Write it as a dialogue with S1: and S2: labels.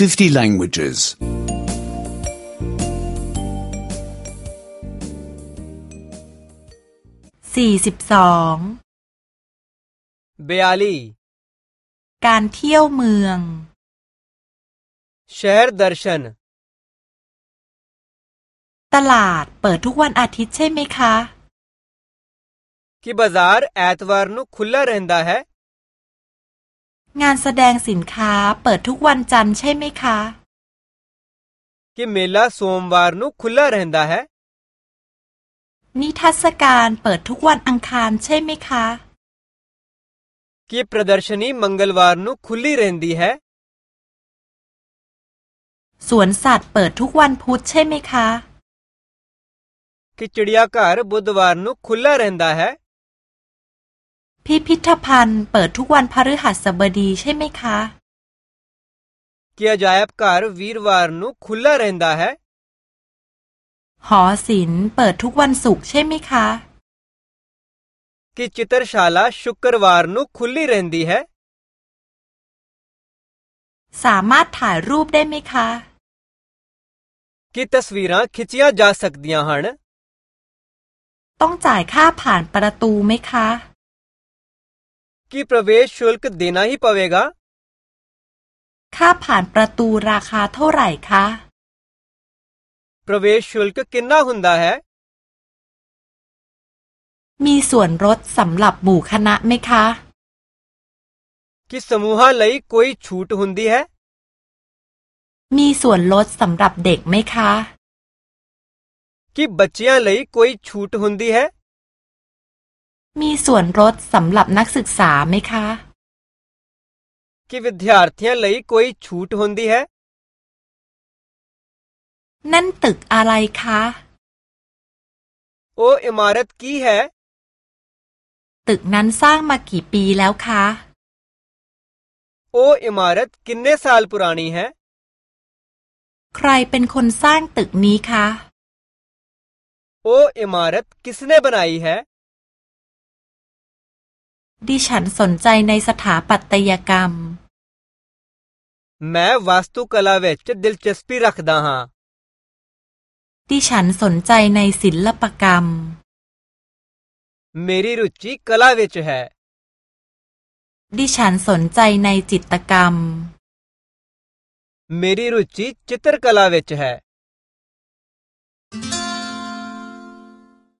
S1: 50 languages.
S2: 42 เบีย
S3: ลี
S2: การเที่ยวเมือง
S3: शहर दर्शन
S2: ตลาดเปิดทุกวันอาทิตย์ใช่ไหมคะ
S3: कि बाजार एतवार नु खुला रहंदा है
S2: งานแสดงสินค้าเปิดทุกวันจันทร์ใช่ไหมคะ
S3: कि मेला सोमवार नु खुला रहंदा है
S2: นิทรรศการเปิดทุกวันอังคารใช่ไหมคะ
S3: कि प्रदर्शनी मंगलवार नु खुली रहंदी है
S2: สวนสัตว์เปิดทุกวันพุธใช่ไหมคะ
S3: कि चिड़ियाघर बुधवार नु खुला रहंदा है
S2: พิพิธภัณฑ์เปิดทุกวันพฤหัสบดีใช่ไหมคะ
S3: क्या अजायबघर वीरवार नु खुला ารินดาเห
S2: รอหอศิลป์เปิดทุกวันศุกร์ใช่ไหมคะ
S3: कि चित्रशाला शुक्रवार नु खुली นดีเหรอ
S2: สามารถถ่ายรูปได้ไหมคะ
S3: कि तस्वीरां खिचियां जा सकदियां हन
S2: ต้องจ่ายค่าผ่านประตูไหมคะ
S3: कि प्रवेश शुल्क देना ही पड़ेगा
S2: ค่าผ่านประตูราคาเท่าไหร่คะ
S3: प्रवेश शुल्क कितना हुंदा है
S2: มีส่วนลดสำหรับหมู่คณะไหมคะ
S3: कि समूह लई कोई छूट हुंदी है
S2: มีส่วนลดสำหรับเด็กไหมคะ
S3: कि बच्चियाँ लई कोई छूट हुंदी है
S2: มีส่วนลดสำหรับนักศึกษาไหมคะ
S3: ਕਿ ਵਿਦਿਆਰਥੀਆਂ ਲਈ ਕੋਈ ਛੂਟ ਹੁੰਦੀ ਹੈ
S2: นั่นตึกอะไรคะ
S3: ਉਹ ਇਮਾਰਤ ਕੀ ਹੈ
S2: ตึกนั้นสร้างมากี่ปีแล้วคะ
S3: ਉਹ ਇਮਾਰਤ ਕਿੰਨੇ ਸਾਲ ਪੁਰਾਣੀ ਹੈ
S2: ใครเป็นคนสร้างตึกนี้คะ
S3: ਉਹ ਇਮਾਰਤ ਕਿਸਨੇ ਬਣਾਈ ਹੈ
S2: ดิฉันสนใจในสถาปัตยกรรม
S3: แม้ वास्तुकला विच दिलचस्पी रखदा हां
S2: ดิฉันสนใจในศิลปกรรม
S3: मेरी रुचि कला विच है
S2: ดิฉันสนใจในจิตกรรม
S3: मेरी रुचि चित्रकला विच है